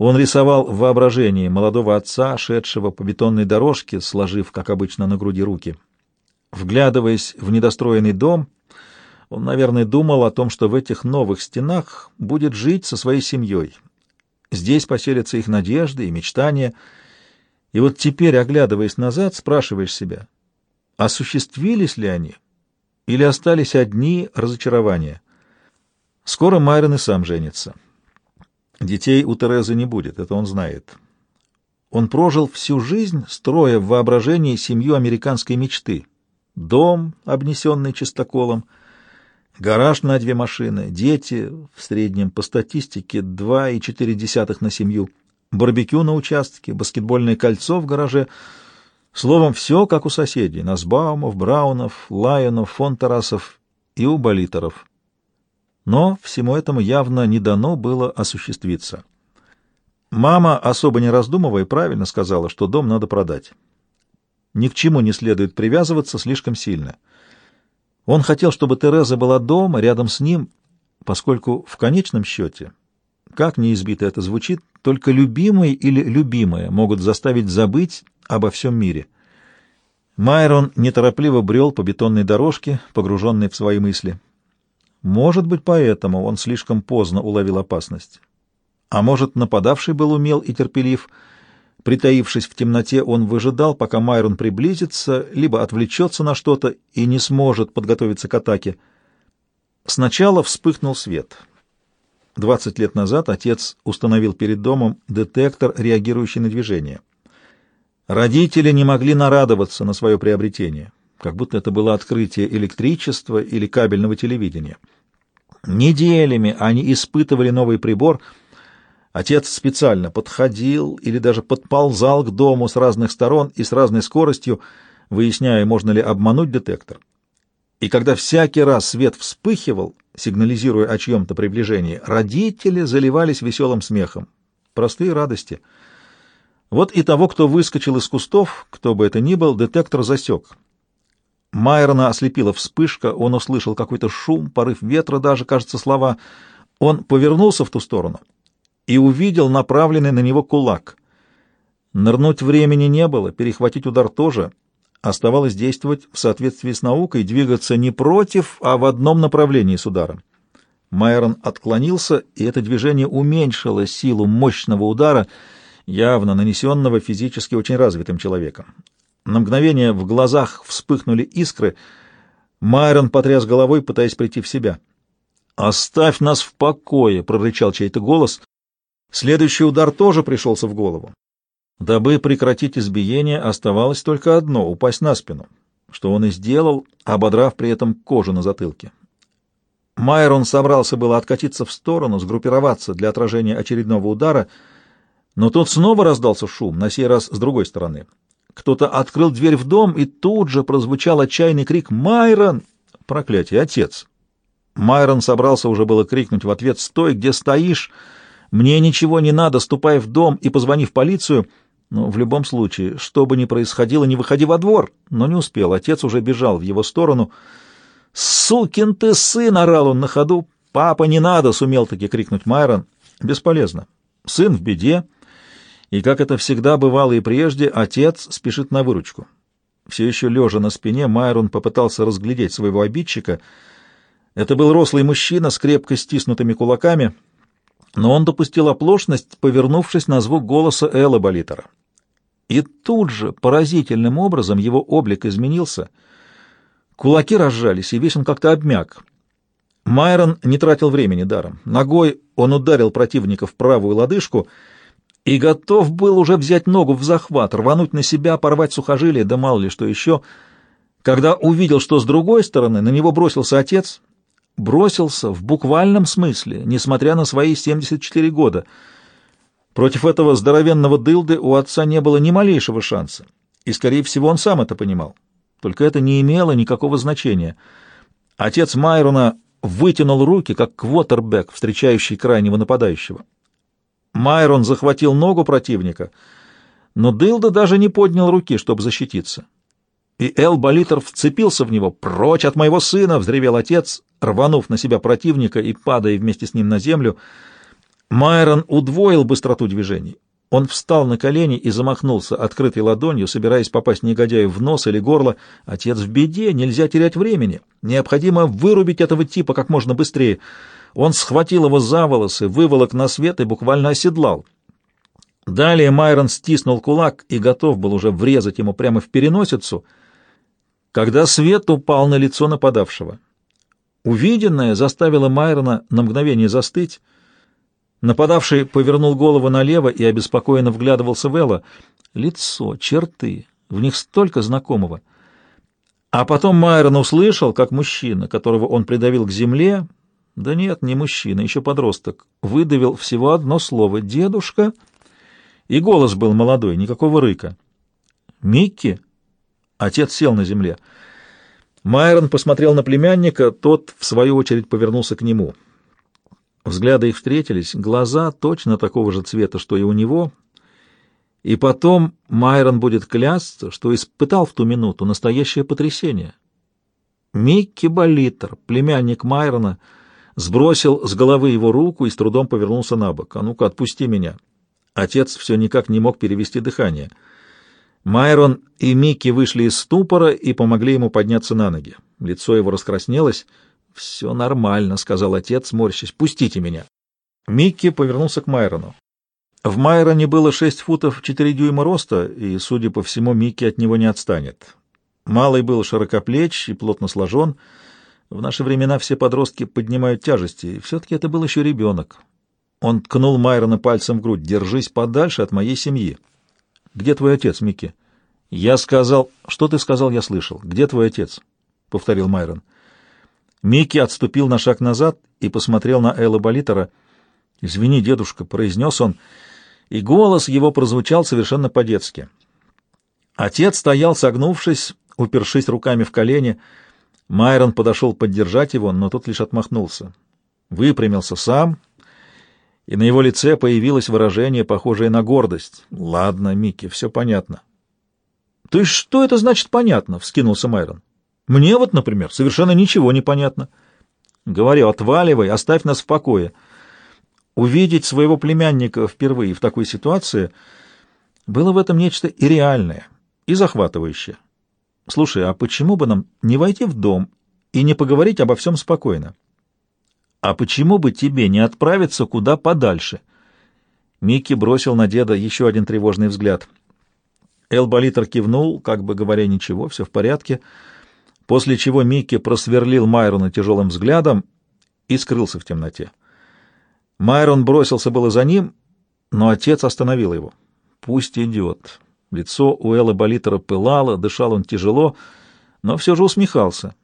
Он рисовал в воображении молодого отца, шедшего по бетонной дорожке, сложив, как обычно, на груди руки. Вглядываясь в недостроенный дом, он, наверное, думал о том, что в этих новых стенах будет жить со своей семьей. Здесь поселятся их надежды и мечтания. И вот теперь, оглядываясь назад, спрашиваешь себя, осуществились ли они или остались одни разочарования? Скоро Майрон и сам женится. Детей у Терезы не будет, это он знает. Он прожил всю жизнь, строя в воображении семью американской мечты. Дом, обнесенный чистоколом, гараж на две машины, дети, в среднем по статистике 2,4 на семью, барбекю на участке, баскетбольное кольцо в гараже. Словом, все как у соседей, Насбаумов, Браунов, Лайонов, фон Тарасов и у Болиторов. Но всему этому явно не дано было осуществиться. Мама, особо не раздумывая, правильно сказала, что дом надо продать. Ни к чему не следует привязываться слишком сильно. Он хотел, чтобы Тереза была дома, рядом с ним, поскольку в конечном счете, как неизбито это звучит, только любимый или любимая могут заставить забыть обо всем мире. Майрон неторопливо брел по бетонной дорожке, погруженный в свои мысли. Может быть, поэтому он слишком поздно уловил опасность. А может, нападавший был умел и терпелив. Притаившись в темноте, он выжидал, пока Майрон приблизится, либо отвлечется на что-то и не сможет подготовиться к атаке. Сначала вспыхнул свет. Двадцать лет назад отец установил перед домом детектор, реагирующий на движение. Родители не могли нарадоваться на свое приобретение как будто это было открытие электричества или кабельного телевидения. Неделями они испытывали новый прибор. Отец специально подходил или даже подползал к дому с разных сторон и с разной скоростью, выясняя, можно ли обмануть детектор. И когда всякий раз свет вспыхивал, сигнализируя о чьем-то приближении, родители заливались веселым смехом. Простые радости. Вот и того, кто выскочил из кустов, кто бы это ни был, детектор засек — Майрона ослепила вспышка, он услышал какой-то шум, порыв ветра даже, кажется, слова. Он повернулся в ту сторону и увидел направленный на него кулак. Нырнуть времени не было, перехватить удар тоже. Оставалось действовать в соответствии с наукой, двигаться не против, а в одном направлении с ударом. Майрон отклонился, и это движение уменьшило силу мощного удара, явно нанесенного физически очень развитым человеком. На мгновение в глазах вспыхнули искры. Майрон потряс головой, пытаясь прийти в себя. «Оставь нас в покое!» — прорычал чей-то голос. Следующий удар тоже пришелся в голову. Дабы прекратить избиение, оставалось только одно — упасть на спину, что он и сделал, ободрав при этом кожу на затылке. Майрон собрался было откатиться в сторону, сгруппироваться для отражения очередного удара, но тут снова раздался шум, на сей раз с другой стороны. Кто-то открыл дверь в дом, и тут же прозвучал отчаянный крик «Майрон!» Проклятие, отец! Майрон собрался уже было крикнуть в ответ «Стой, где стоишь! Мне ничего не надо, ступай в дом и позвони в полицию!» Но в любом случае, что бы ни происходило, не выходи во двор. Но не успел, отец уже бежал в его сторону. «Сукин ты сын!» — орал он на ходу. «Папа, не надо!» — сумел таки крикнуть Майрон. «Бесполезно. Сын в беде» и, как это всегда бывало и прежде, отец спешит на выручку. Все еще лежа на спине, Майрон попытался разглядеть своего обидчика. Это был рослый мужчина с крепко стиснутыми кулаками, но он допустил оплошность, повернувшись на звук голоса Элла Болитера. И тут же, поразительным образом, его облик изменился. Кулаки разжались, и весь он как-то обмяк. Майрон не тратил времени даром. Ногой он ударил противника в правую лодыжку — и готов был уже взять ногу в захват, рвануть на себя, порвать сухожилие, да мало ли что еще, когда увидел, что с другой стороны на него бросился отец, бросился в буквальном смысле, несмотря на свои 74 года. Против этого здоровенного дылды у отца не было ни малейшего шанса, и, скорее всего, он сам это понимал. Только это не имело никакого значения. Отец Майрона вытянул руки, как квотербек, встречающий крайнего нападающего. Майрон захватил ногу противника, но Дылда даже не поднял руки, чтобы защититься. И Эл Болитер вцепился в него. «Прочь от моего сына!» — взревел отец, рванув на себя противника и падая вместе с ним на землю. Майрон удвоил быстроту движений. Он встал на колени и замахнулся открытой ладонью, собираясь попасть негодяю в нос или горло. Отец в беде, нельзя терять времени. Необходимо вырубить этого типа как можно быстрее. Он схватил его за волосы, выволок на свет и буквально оседлал. Далее Майрон стиснул кулак и готов был уже врезать ему прямо в переносицу, когда свет упал на лицо нападавшего. Увиденное заставило Майрона на мгновение застыть. Нападавший повернул голову налево и обеспокоенно вглядывался в Элла. Лицо, черты, в них столько знакомого. А потом Майрон услышал, как мужчина, которого он придавил к земле, да нет, не мужчина, еще подросток, выдавил всего одно слово «дедушка», и голос был молодой, никакого рыка. «Микки?» Отец сел на земле. Майрон посмотрел на племянника, тот, в свою очередь, повернулся к нему. Взгляды их встретились, глаза точно такого же цвета, что и у него, и потом Майрон будет клясться, что испытал в ту минуту настоящее потрясение. Микки Болитер, племянник Майрона, сбросил с головы его руку и с трудом повернулся на бок. «А ну-ка, отпусти меня!» Отец все никак не мог перевести дыхание — Майрон и Микки вышли из ступора и помогли ему подняться на ноги. Лицо его раскраснелось. «Все нормально», — сказал отец, морщись. «Пустите меня». Микки повернулся к Майрону. В Майроне было шесть футов четыре дюйма роста, и, судя по всему, Микки от него не отстанет. Малый был широкоплеч и плотно сложен. В наши времена все подростки поднимают тяжести, и все-таки это был еще ребенок. Он ткнул Майрона пальцем в грудь. «Держись подальше от моей семьи». Где твой отец, Микки? Я сказал... Что ты сказал, я слышал. Где твой отец? Повторил Майрон. Микки отступил на шаг назад и посмотрел на Элла Болитера. «Извини, дедушка», — произнес он, и голос его прозвучал совершенно по-детски. Отец стоял, согнувшись, упершись руками в колени. Майрон подошел поддержать его, но тот лишь отмахнулся. Выпрямился сам и на его лице появилось выражение, похожее на гордость. «Ладно, Микки, все понятно». «То есть что это значит понятно?» — вскинулся Майрон. «Мне вот, например, совершенно ничего не понятно». «Говорю, отваливай, оставь нас в покое». Увидеть своего племянника впервые в такой ситуации было в этом нечто и реальное, и захватывающее. «Слушай, а почему бы нам не войти в дом и не поговорить обо всем спокойно?» «А почему бы тебе не отправиться куда подальше?» Микки бросил на деда еще один тревожный взгляд. Элболитер кивнул, как бы говоря ничего, все в порядке, после чего Микки просверлил Майрона тяжелым взглядом и скрылся в темноте. Майрон бросился было за ним, но отец остановил его. «Пусть идет». Лицо у Элла Болитера пылало, дышал он тяжело, но все же усмехался.